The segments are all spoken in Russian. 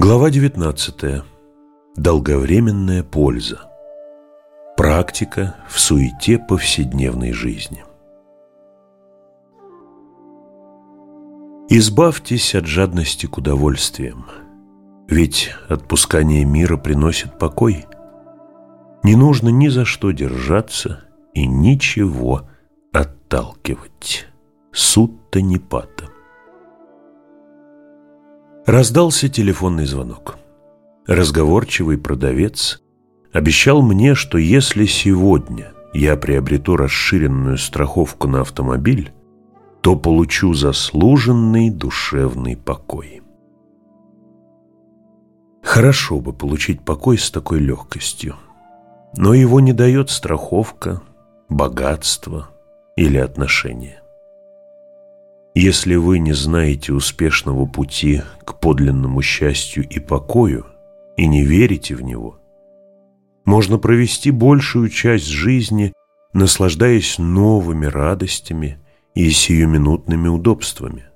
Глава 19. Долговременная польза. Практика в суете повседневной жизни. Избавьтесь от жадности к удовольствиям, ведь отпускание мира приносит покой. Не нужно ни за что держаться и ничего отталкивать. Сутта Непата. Раздался телефонный звонок. Разговорчивый продавец обещал мне, что если сегодня я приобрету расширенную страховку на автомобиль, то получу заслуженный душевный покой. Хорошо бы получить покой с такой легкостью, но его не дает страховка, богатство или отношения. Если вы не знаете успешного пути к подлинному счастью и покою и не верите в него, можно провести большую часть жизни, наслаждаясь новыми радостями и сиюминутными удобствами.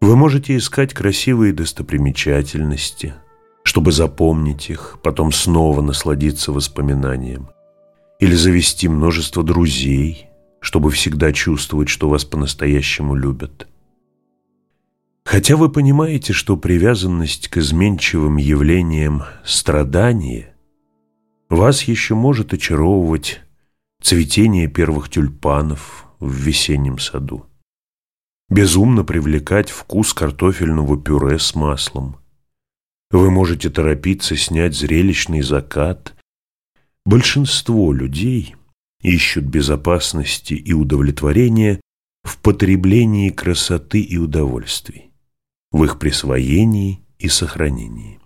Вы можете искать красивые достопримечательности, чтобы запомнить их, потом снова насладиться воспоминанием, или завести множество друзей – чтобы всегда чувствовать, что вас по-настоящему любят. Хотя вы понимаете, что привязанность к изменчивым явлениям страдания вас еще может очаровывать цветение первых тюльпанов в весеннем саду, безумно привлекать вкус картофельного пюре с маслом. Вы можете торопиться снять зрелищный закат. Большинство людей – ищут безопасности и удовлетворения в потреблении красоты и удовольствий, в их присвоении и сохранении.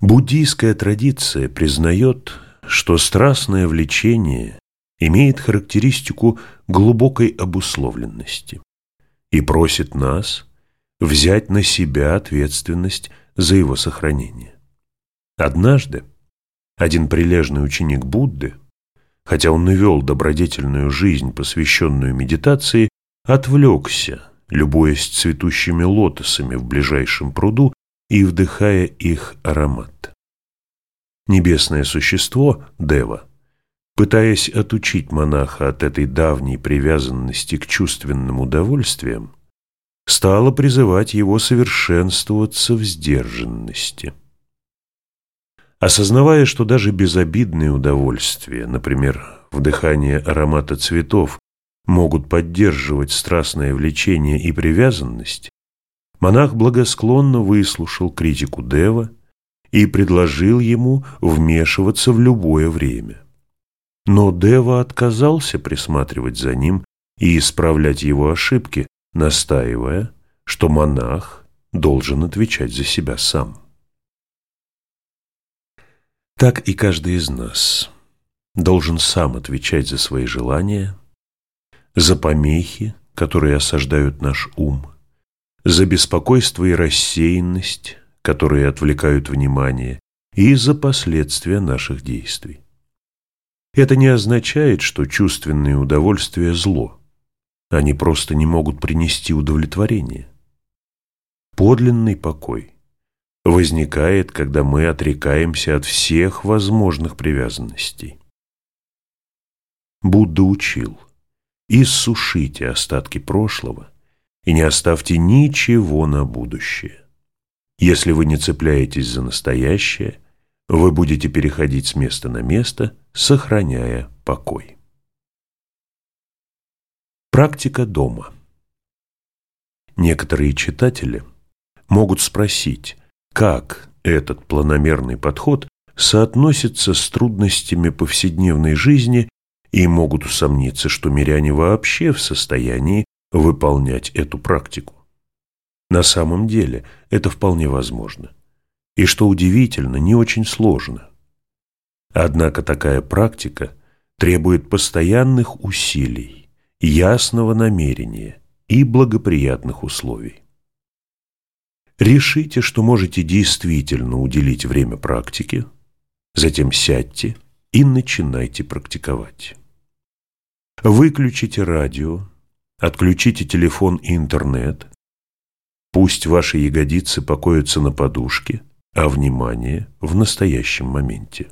Буддийская традиция признает, что страстное влечение имеет характеристику глубокой обусловленности и просит нас взять на себя ответственность за его сохранение. Однажды, один прилежный ученик Будды, хотя он и вел добродетельную жизнь, посвященную медитации, отвлекся, любуясь цветущими лотосами в ближайшем пруду и вдыхая их аромат. Небесное существо, Дева, пытаясь отучить монаха от этой давней привязанности к чувственным удовольствиям, стало призывать его совершенствоваться в сдержанности. Осознавая, что даже безобидные удовольствия, например, вдыхание аромата цветов, могут поддерживать страстное влечение и привязанность, монах благосклонно выслушал критику Дева и предложил ему вмешиваться в любое время. Но Дева отказался присматривать за ним и исправлять его ошибки, настаивая, что монах должен отвечать за себя сам так и каждый из нас должен сам отвечать за свои желания, за помехи, которые осаждают наш ум, за беспокойство и рассеянность, которые отвлекают внимание, и за последствия наших действий. Это не означает, что чувственные удовольствия – зло. Они просто не могут принести удовлетворение. Подлинный покой возникает, когда мы отрекаемся от всех возможных привязанностей. Будда учил, иссушите остатки прошлого и не оставьте ничего на будущее. Если вы не цепляетесь за настоящее, вы будете переходить с места на место, сохраняя покой. Практика дома. Некоторые читатели могут спросить, как этот планомерный подход соотносится с трудностями повседневной жизни и могут усомниться, что миряне вообще в состоянии выполнять эту практику. На самом деле это вполне возможно. И что удивительно, не очень сложно. Однако такая практика требует постоянных усилий, ясного намерения и благоприятных условий. Решите, что можете действительно уделить время практике, затем сядьте и начинайте практиковать. Выключите радио, отключите телефон и интернет, Пусть ваши ягодицы покоятся на подушке, а внимание в настоящем моменте.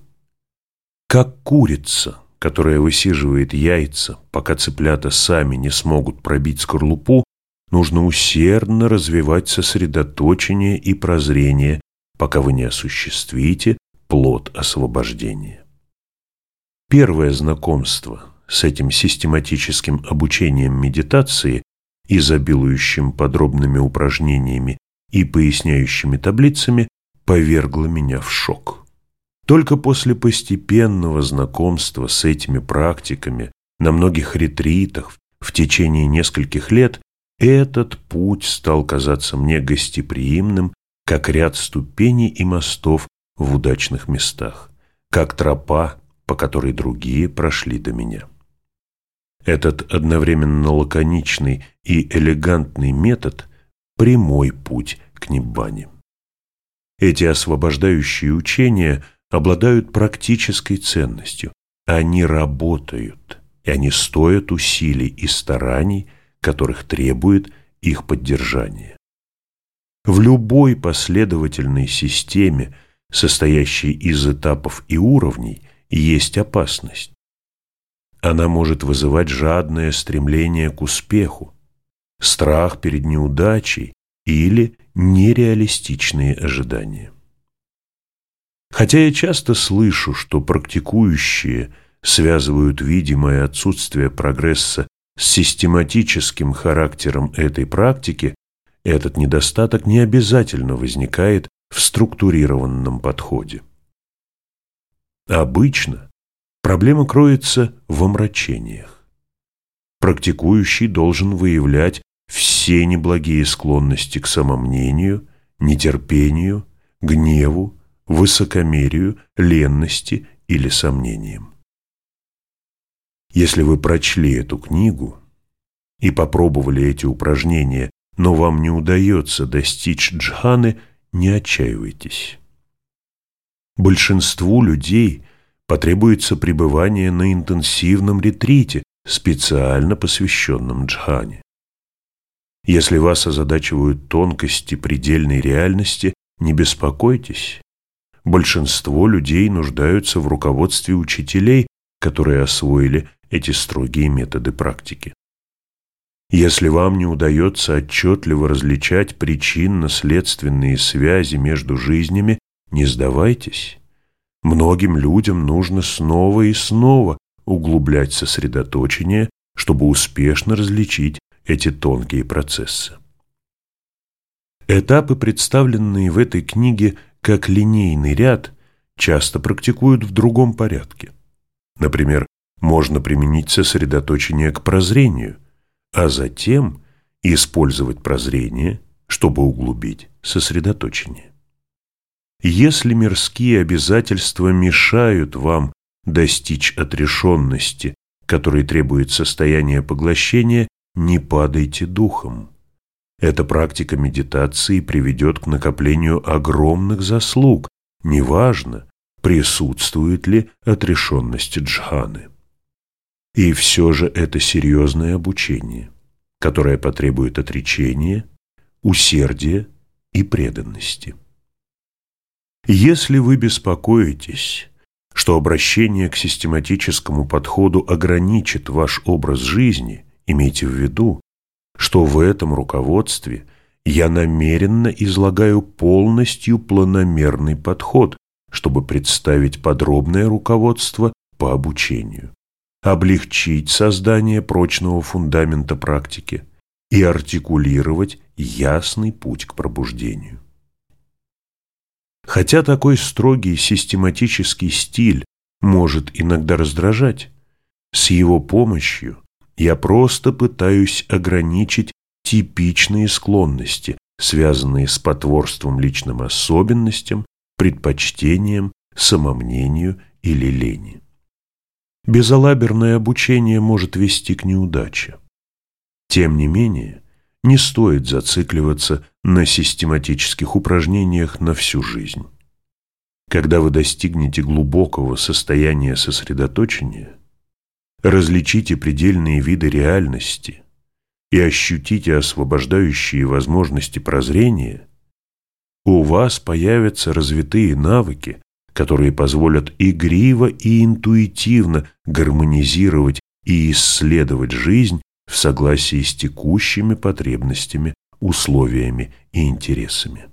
Как курица, которая высиживает яйца, пока цыплята сами не смогут пробить скорлупу, нужно усердно развивать сосредоточение и прозрение, пока вы не осуществите плод освобождения. Первое знакомство с этим систематическим обучением медитации, изобилующим подробными упражнениями и поясняющими таблицами, повергло меня в шок. Только после постепенного знакомства с этими практиками на многих ретритах в течение нескольких лет этот путь стал казаться мне гостеприимным, как ряд ступеней и мостов в удачных местах, как тропа, по которой другие прошли до меня. Этот одновременно лаконичный и элегантный метод – прямой путь к Ниббане. Эти освобождающие учения обладают практической ценностью. Они работают, и они стоят усилий и стараний, которых требует их поддержание. В любой последовательной системе, состоящей из этапов и уровней, есть опасность. Она может вызывать жадное стремление к успеху, страх перед неудачей или нереалистичные ожидания. Хотя я часто слышу, что практикующие связывают видимое отсутствие прогресса с систематическим характером этой практики, этот недостаток не обязательно возникает в структурированном подходе. Обычно Проблема кроется в омрачениях. Практикующий должен выявлять все неблагие склонности к самомнению, нетерпению, гневу, высокомерию, ленности или сомнениям. Если вы прочли эту книгу и попробовали эти упражнения, но вам не удается достичь джханы, не отчаивайтесь. Большинству людей потребуется пребывание на интенсивном ретрите, специально посвященном джхане. Если вас озадачивают тонкости предельной реальности, не беспокойтесь. Большинство людей нуждаются в руководстве учителей, которые освоили эти строгие методы практики. Если вам не удается отчетливо различать причинно-следственные связи между жизнями, не сдавайтесь. Многим людям нужно снова и снова углублять сосредоточение, чтобы успешно различить эти тонкие процессы. Этапы, представленные в этой книге как линейный ряд, часто практикуют в другом порядке. Например, можно применить сосредоточение к прозрению, а затем использовать прозрение, чтобы углубить сосредоточение. Если мирские обязательства мешают вам достичь отрешенности, которой требует состояние поглощения, не падайте духом. Эта практика медитации приведет к накоплению огромных заслуг, неважно, присутствует ли отрешенность джханы. И все же это серьезное обучение, которое потребует отречения, усердия и преданности. Если вы беспокоитесь, что обращение к систематическому подходу ограничит ваш образ жизни, имейте в виду, что в этом руководстве я намеренно излагаю полностью планомерный подход, чтобы представить подробное руководство по обучению, облегчить создание прочного фундамента практики и артикулировать ясный путь к пробуждению. Хотя такой строгий систематический стиль может иногда раздражать, с его помощью я просто пытаюсь ограничить типичные склонности, связанные с потворством личным особенностям, предпочтением, самомнению или лени. Безалаберное обучение может вести к неудаче. Тем не менее, не стоит зацикливаться на систематических упражнениях на всю жизнь. Когда вы достигнете глубокого состояния сосредоточения, различите предельные виды реальности и ощутите освобождающие возможности прозрения, у вас появятся развитые навыки, которые позволят игриво и интуитивно гармонизировать и исследовать жизнь в согласии с текущими потребностями, условиями и интересами.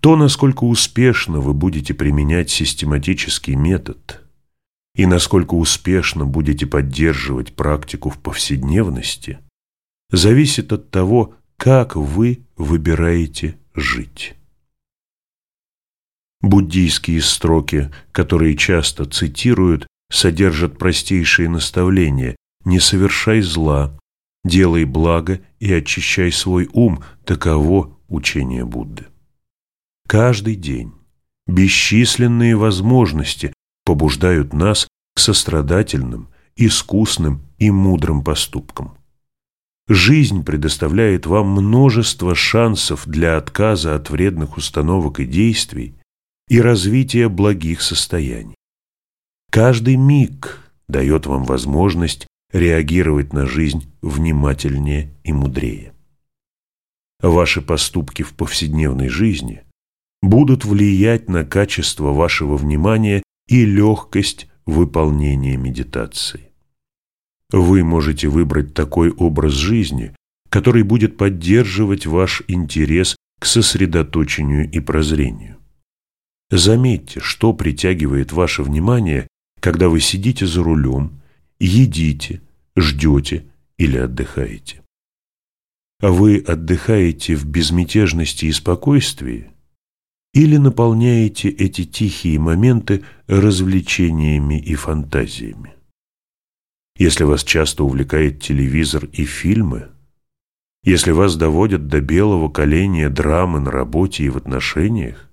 То, насколько успешно вы будете применять систематический метод и насколько успешно будете поддерживать практику в повседневности, зависит от того, как вы выбираете жить. Буддийские строки, которые часто цитируют, содержат простейшие наставления «не совершай зла», «делай благо и очищай свой ум» – таково учение Будды. Каждый день бесчисленные возможности побуждают нас к сострадательным, искусным и мудрым поступкам. Жизнь предоставляет вам множество шансов для отказа от вредных установок и действий и развития благих состояний. Каждый миг дает вам возможность реагировать на жизнь внимательнее и мудрее. Ваши поступки в повседневной жизни будут влиять на качество вашего внимания и легкость выполнения медитации. Вы можете выбрать такой образ жизни, который будет поддерживать ваш интерес к сосредоточению и прозрению. Заметьте, что притягивает ваше внимание, когда вы сидите за рулем, едите, ждете или отдыхаете. Вы отдыхаете в безмятежности и спокойствии или наполняете эти тихие моменты развлечениями и фантазиями? Если вас часто увлекает телевизор и фильмы, если вас доводят до белого коленя драмы на работе и в отношениях,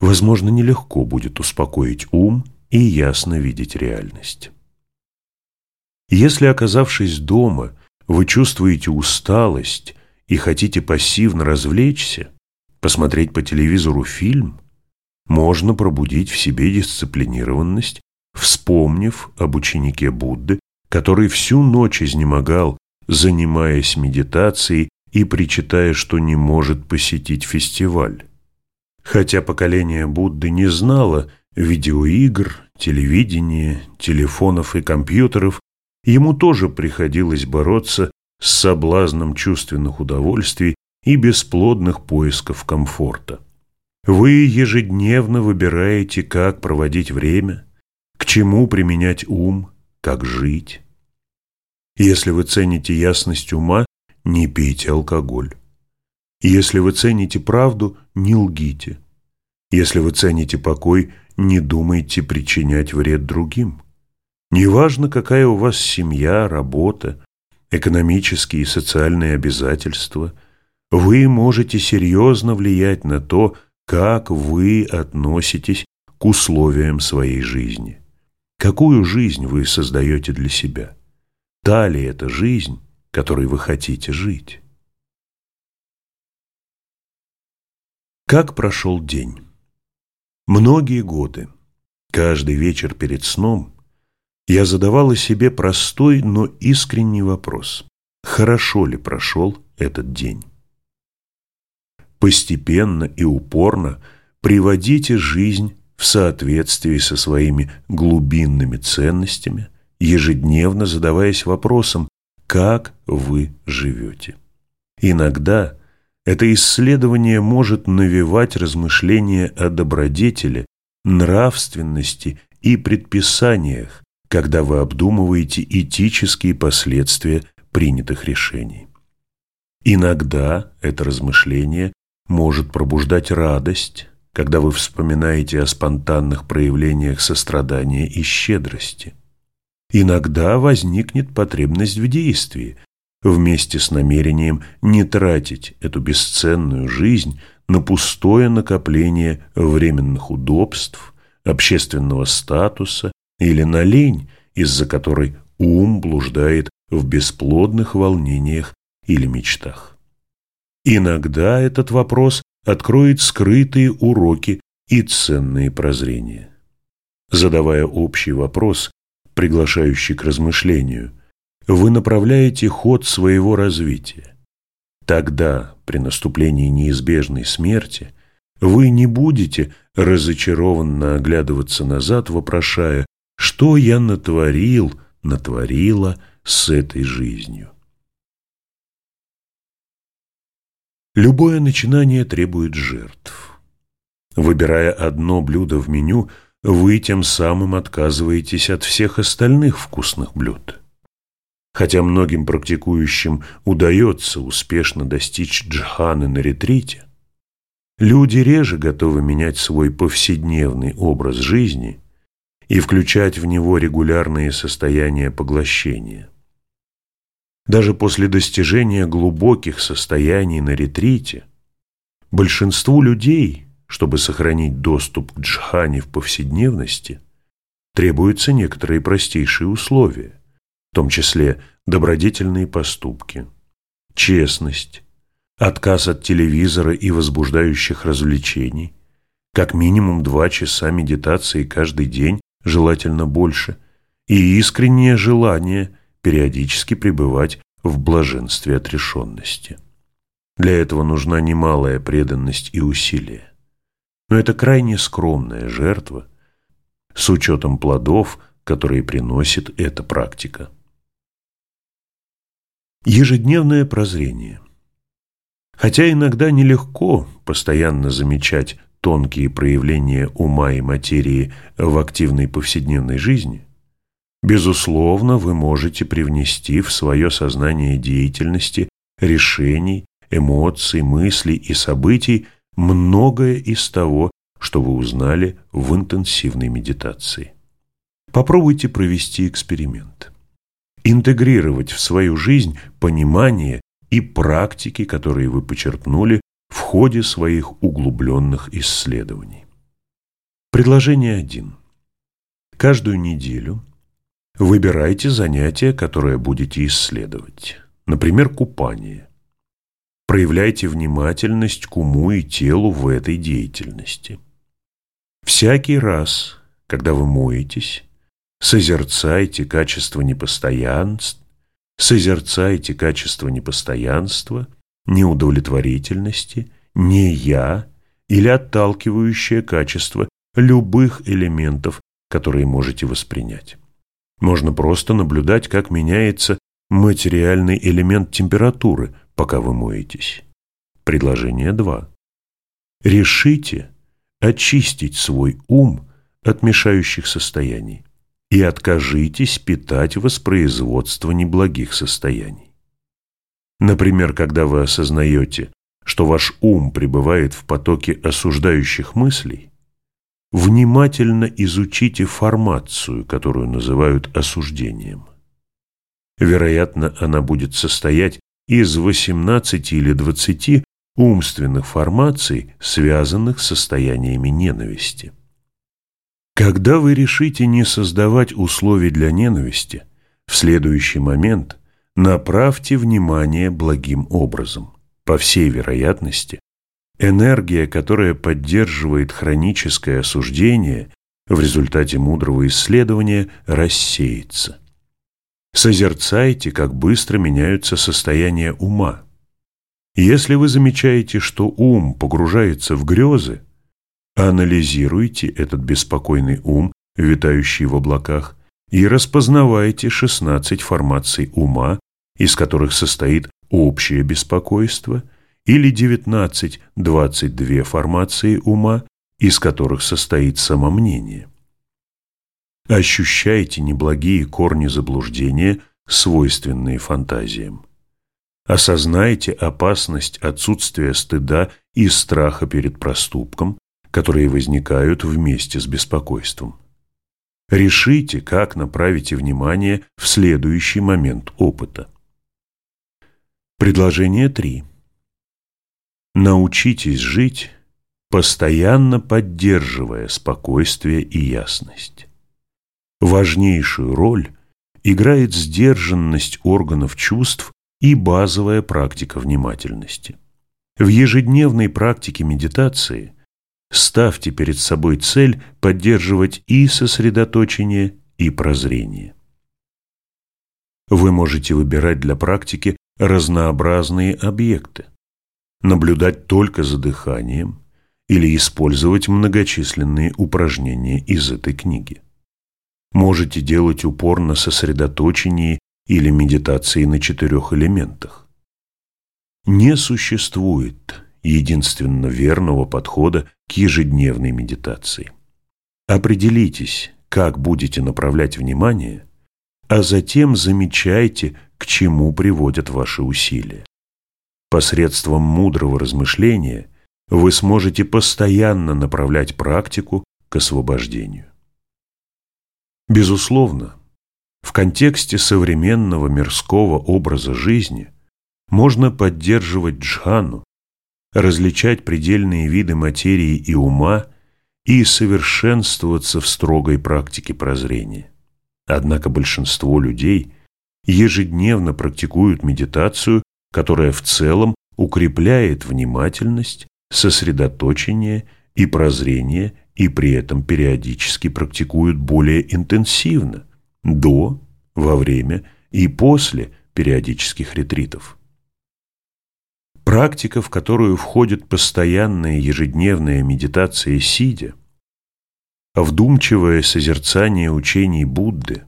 возможно, нелегко будет успокоить ум и ясно видеть реальность. Если, оказавшись дома, вы чувствуете усталость и хотите пассивно развлечься, посмотреть по телевизору фильм, можно пробудить в себе дисциплинированность, вспомнив об ученике Будды, который всю ночь изнемогал, занимаясь медитацией и причитая, что не может посетить фестиваль. Хотя поколение Будды не знало видеоигр, телевидения, телефонов и компьютеров, ему тоже приходилось бороться с соблазном чувственных удовольствий и бесплодных поисков комфорта. Вы ежедневно выбираете, как проводить время, к чему применять ум, как жить. Если вы цените ясность ума, не пейте алкоголь. Если вы цените правду, не лгите. Если вы цените покой, не думайте причинять вред другим. Неважно, какая у вас семья, работа, экономические и социальные обязательства – вы можете серьезно влиять на то, как вы относитесь к условиям своей жизни. Какую жизнь вы создаете для себя? Та ли это жизнь, которой вы хотите жить? Как прошел день? Многие годы, каждый вечер перед сном, я задавала себе простой, но искренний вопрос. Хорошо ли прошел этот день? постепенно и упорно приводите жизнь в соответствии со своими глубинными ценностями, ежедневно задаваясь вопросом, как вы живете. Иногда это исследование может навевать размышления о добродетели, нравственности и предписаниях, когда вы обдумываете этические последствия принятых решений. Иногда это размышление может пробуждать радость, когда вы вспоминаете о спонтанных проявлениях сострадания и щедрости. Иногда возникнет потребность в действии, вместе с намерением не тратить эту бесценную жизнь на пустое накопление временных удобств, общественного статуса или на лень, из-за которой ум блуждает в бесплодных волнениях или мечтах. Иногда этот вопрос откроет скрытые уроки и ценные прозрения. Задавая общий вопрос, приглашающий к размышлению, вы направляете ход своего развития. Тогда, при наступлении неизбежной смерти, вы не будете разочарованно оглядываться назад, вопрошая, что я натворил, натворила с этой жизнью. Любое начинание требует жертв. Выбирая одно блюдо в меню, вы тем самым отказываетесь от всех остальных вкусных блюд. Хотя многим практикующим удается успешно достичь джханы на ретрите, люди реже готовы менять свой повседневный образ жизни и включать в него регулярные состояния поглощения. Даже после достижения глубоких состояний на ретрите большинству людей, чтобы сохранить доступ к джхане в повседневности, требуются некоторые простейшие условия том числе добродетельные поступки, честность, отказ от телевизора и возбуждающих развлечений, как минимум два часа медитации каждый день, желательно больше, и искреннее желание периодически пребывать в блаженстве отрешенности. Для этого нужна немалая преданность и усилие. Но это крайне скромная жертва с учетом плодов, которые приносит эта практика. Ежедневное прозрение. Хотя иногда нелегко постоянно замечать тонкие проявления ума и материи в активной повседневной жизни, безусловно, вы можете привнести в свое сознание деятельности, решений, эмоций, мыслей и событий многое из того, что вы узнали в интенсивной медитации. Попробуйте провести эксперимент интегрировать в свою жизнь понимание и практики, которые вы почерпнули в ходе своих углубленных исследований. Предложение 1. Каждую неделю выбирайте занятие, которое будете исследовать. Например, купание. Проявляйте внимательность к уму и телу в этой деятельности. Всякий раз, когда вы моетесь, Созерцайте качество непостоянств, созерцайте качество непостоянства, неудовлетворительности, не «я» или отталкивающее качество любых элементов, которые можете воспринять. Можно просто наблюдать, как меняется материальный элемент температуры, пока вы моетесь. Предложение 2. Решите очистить свой ум от мешающих состояний и откажитесь питать воспроизводство неблагих состояний. Например, когда вы осознаете, что ваш ум пребывает в потоке осуждающих мыслей, внимательно изучите формацию, которую называют осуждением. Вероятно, она будет состоять из 18 или 20 умственных формаций, связанных с состояниями ненависти. Когда вы решите не создавать условий для ненависти, в следующий момент направьте внимание благим образом. По всей вероятности, энергия, которая поддерживает хроническое осуждение, в результате мудрого исследования рассеется. Созерцайте, как быстро меняются состояния ума. Если вы замечаете, что ум погружается в грезы, Анализируйте этот беспокойный ум, витающий в облаках, и распознавайте 16 формаций ума, из которых состоит общее беспокойство, или 19-22 формации ума, из которых состоит самомнение. Ощущайте неблагие корни заблуждения, свойственные фантазиям. Осознайте опасность отсутствия стыда и страха перед проступком, которые возникают вместе с беспокойством. Решите, как направите внимание в следующий момент опыта. Предложение 3. Научитесь жить, постоянно поддерживая спокойствие и ясность. Важнейшую роль играет сдержанность органов чувств и базовая практика внимательности. В ежедневной практике медитации ставьте перед собой цель поддерживать и сосредоточение, и прозрение. Вы можете выбирать для практики разнообразные объекты, наблюдать только за дыханием или использовать многочисленные упражнения из этой книги. Можете делать упор на сосредоточении или медитации на четырех элементах. Не существует единственно верного подхода к ежедневной медитации. Определитесь, как будете направлять внимание, а затем замечайте, к чему приводят ваши усилия. Посредством мудрого размышления вы сможете постоянно направлять практику к освобождению. Безусловно, в контексте современного мирского образа жизни можно поддерживать джхану, различать предельные виды материи и ума и совершенствоваться в строгой практике прозрения. Однако большинство людей ежедневно практикуют медитацию, которая в целом укрепляет внимательность, сосредоточение и прозрение и при этом периодически практикуют более интенсивно, до, во время и после периодических ретритов. Практика, в которую входит постоянная ежедневная медитация сидя, вдумчивое созерцание учений Будды,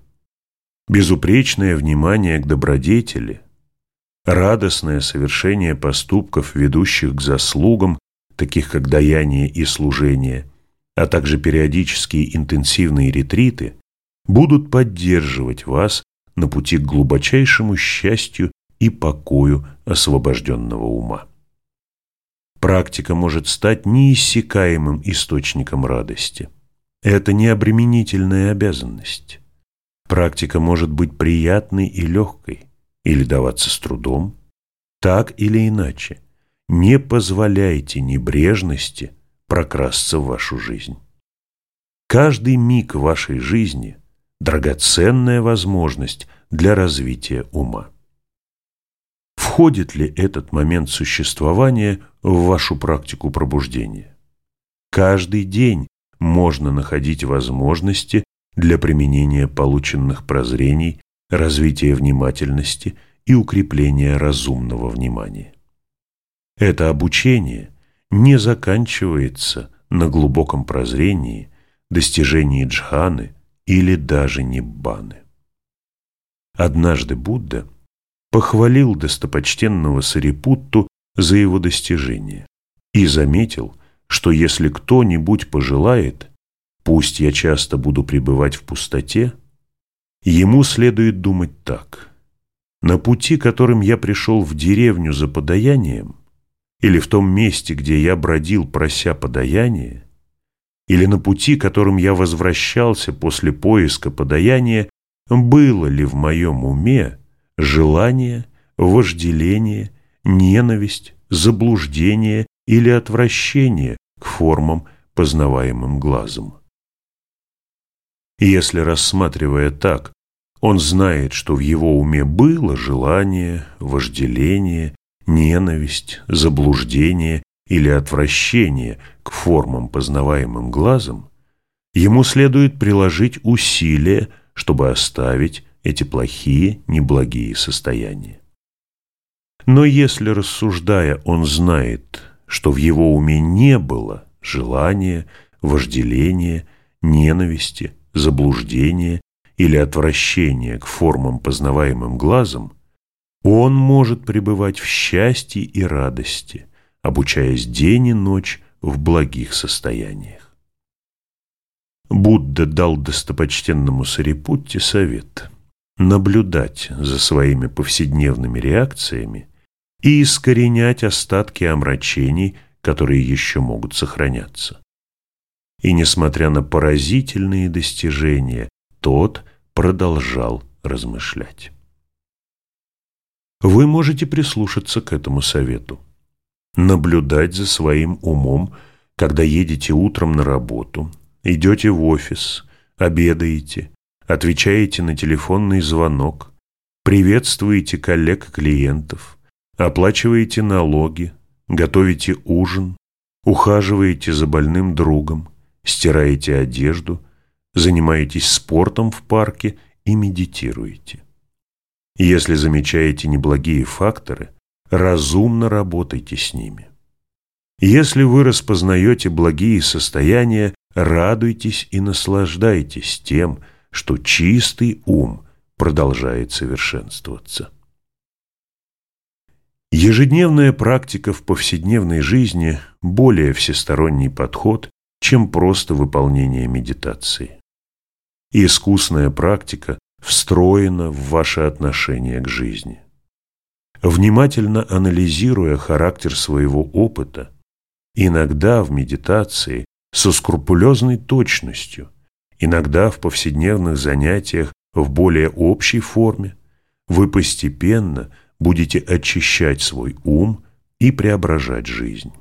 безупречное внимание к добродетели, радостное совершение поступков, ведущих к заслугам, таких как даяние и служение, а также периодические интенсивные ретриты, будут поддерживать вас на пути к глубочайшему счастью и покою освобожденного ума. Практика может стать неиссякаемым источником радости. Это не обременительная обязанность. Практика может быть приятной и легкой, или даваться с трудом. Так или иначе, не позволяйте небрежности прокрасться в вашу жизнь. Каждый миг вашей жизни – драгоценная возможность для развития ума. Входит ли этот момент существования в вашу практику пробуждения? Каждый день можно находить возможности для применения полученных прозрений, развития внимательности и укрепления разумного внимания. Это обучение не заканчивается на глубоком прозрении, достижении джханы или даже ниббаны. Однажды Будда похвалил достопочтенного Сарипутту за его достижение и заметил, что если кто-нибудь пожелает, пусть я часто буду пребывать в пустоте, ему следует думать так. На пути, которым я пришел в деревню за подаянием, или в том месте, где я бродил, прося подаяние, или на пути, которым я возвращался после поиска подаяния, было ли в моем уме желание, вожделение, ненависть, заблуждение или отвращение к формам, познаваемым глазом. Если, рассматривая так, он знает, что в его уме было желание, вожделение, ненависть, заблуждение или отвращение к формам, познаваемым глазом, ему следует приложить усилия, чтобы оставить эти плохие, неблагие состояния. Но если, рассуждая, он знает, что в его уме не было желания, вожделения, ненависти, заблуждения или отвращения к формам, познаваемым глазом, он может пребывать в счастье и радости, обучаясь день и ночь в благих состояниях. Будда дал достопочтенному Сарипутте совет наблюдать за своими повседневными реакциями и искоренять остатки омрачений, которые еще могут сохраняться. И несмотря на поразительные достижения, тот продолжал размышлять. Вы можете прислушаться к этому совету. Наблюдать за своим умом, когда едете утром на работу, идете в офис, обедаете, отвечаете на телефонный звонок, приветствуете коллег-клиентов, оплачиваете налоги, готовите ужин, ухаживаете за больным другом, стираете одежду, занимаетесь спортом в парке и медитируете. Если замечаете неблагие факторы, разумно работайте с ними. Если вы распознаете благие состояния, радуйтесь и наслаждайтесь тем, что чистый ум продолжает совершенствоваться. Ежедневная практика в повседневной жизни – более всесторонний подход, чем просто выполнение медитации. искусная практика встроена в ваше отношение к жизни. Внимательно анализируя характер своего опыта, иногда в медитации со скрупулезной точностью, иногда в повседневных занятиях в более общей форме, вы постепенно будете очищать свой ум и преображать жизнь.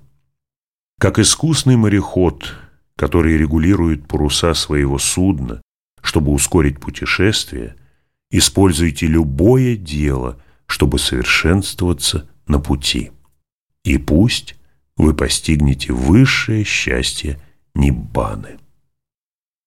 Как искусный мореход, который регулирует паруса своего судна, чтобы ускорить путешествие, используйте любое дело, чтобы совершенствоваться на пути. И пусть вы постигнете высшее счастье Ниббаны.